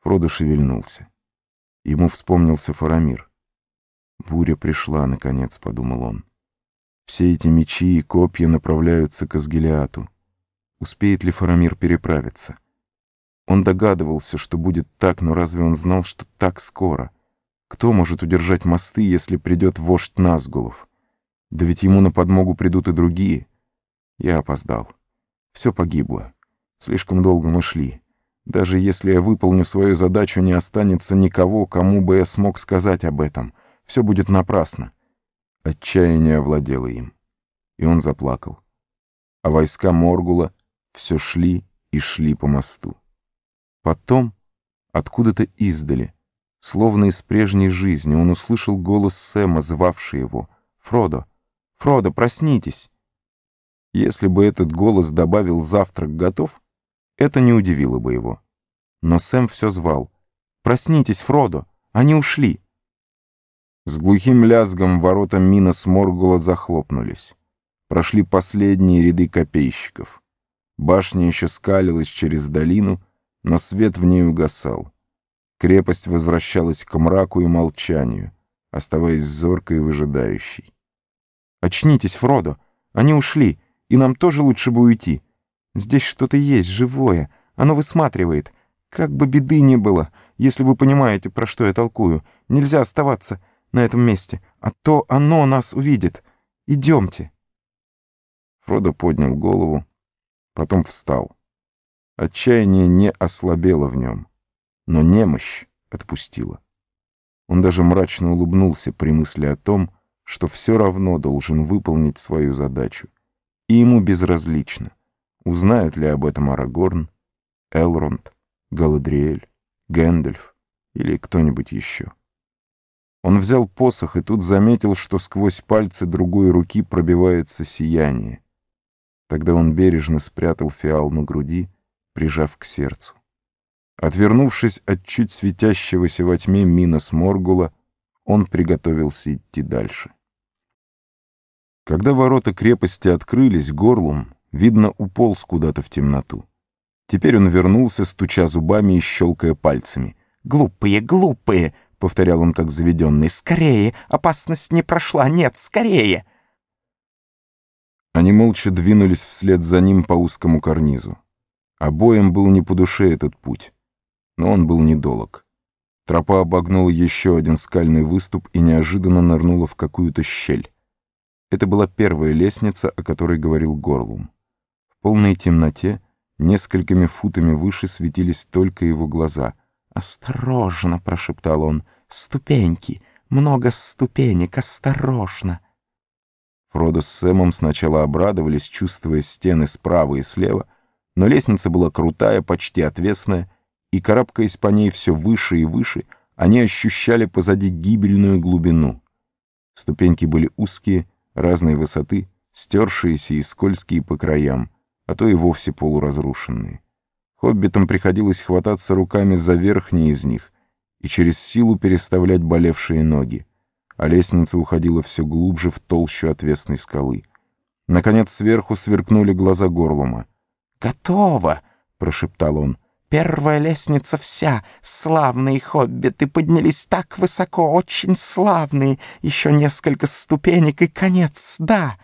Фродо шевельнулся. Ему вспомнился Фарамир. «Буря пришла, наконец», — подумал он. «Все эти мечи и копья направляются к Асгелиату. Успеет ли Фарамир переправиться?» Он догадывался, что будет так, но разве он знал, что так скоро? Кто может удержать мосты, если придет вождь Назгулов? Да ведь ему на подмогу придут и другие. Я опоздал. Все погибло. Слишком долго мы шли. Даже если я выполню свою задачу, не останется никого, кому бы я смог сказать об этом. Все будет напрасно. Отчаяние овладело им. И он заплакал. А войска Моргула все шли и шли по мосту. Потом, откуда-то издали, словно из прежней жизни, он услышал голос Сэма, звавший его. «Фродо! Фродо, проснитесь!» Если бы этот голос добавил «завтрак готов», это не удивило бы его. Но Сэм все звал. «Проснитесь, Фродо! Они ушли!» С глухим лязгом ворота Минос Моргула захлопнулись. Прошли последние ряды копейщиков. Башня еще скалилась через долину, но свет в ней угасал. Крепость возвращалась к мраку и молчанию, оставаясь зоркой и выжидающей. «Очнитесь, Фродо! Они ушли, и нам тоже лучше бы уйти!» Здесь что-то есть живое, оно высматривает. Как бы беды не было, если вы понимаете, про что я толкую. Нельзя оставаться на этом месте, а то оно нас увидит. Идемте. Фродо поднял голову, потом встал. Отчаяние не ослабело в нем, но немощь отпустила. Он даже мрачно улыбнулся при мысли о том, что все равно должен выполнить свою задачу, и ему безразлично, Узнают ли об этом Арагорн, Элронд, Галадриэль, Гэндальф или кто-нибудь еще? Он взял посох и тут заметил, что сквозь пальцы другой руки пробивается сияние. Тогда он бережно спрятал фиал на груди, прижав к сердцу. Отвернувшись от чуть светящегося во тьме Минос Моргула, он приготовился идти дальше. Когда ворота крепости открылись, горлом Видно, уполз куда-то в темноту. Теперь он вернулся, стуча зубами и щелкая пальцами. «Глупые, глупые!» — повторял он как заведенный. «Скорее! Опасность не прошла! Нет, скорее!» Они молча двинулись вслед за ним по узкому карнизу. Обоим был не по душе этот путь, но он был недолог. Тропа обогнула еще один скальный выступ и неожиданно нырнула в какую-то щель. Это была первая лестница, о которой говорил Горлум полной темноте, несколькими футами выше светились только его глаза. «Осторожно!» — прошептал он. «Ступеньки! Много ступенек! Осторожно!» Фродо с Сэмом сначала обрадовались, чувствуя стены справа и слева, но лестница была крутая, почти отвесная, и, карабкаясь по ней все выше и выше, они ощущали позади гибельную глубину. Ступеньки были узкие, разной высоты, стершиеся и скользкие по краям а то и вовсе полуразрушенные. Хоббитам приходилось хвататься руками за верхние из них и через силу переставлять болевшие ноги, а лестница уходила все глубже в толщу отвесной скалы. Наконец сверху сверкнули глаза Горлума. «Готово!» — прошептал он. «Первая лестница вся. Славные хоббиты поднялись так высоко, очень славные. Еще несколько ступенек и конец, да!»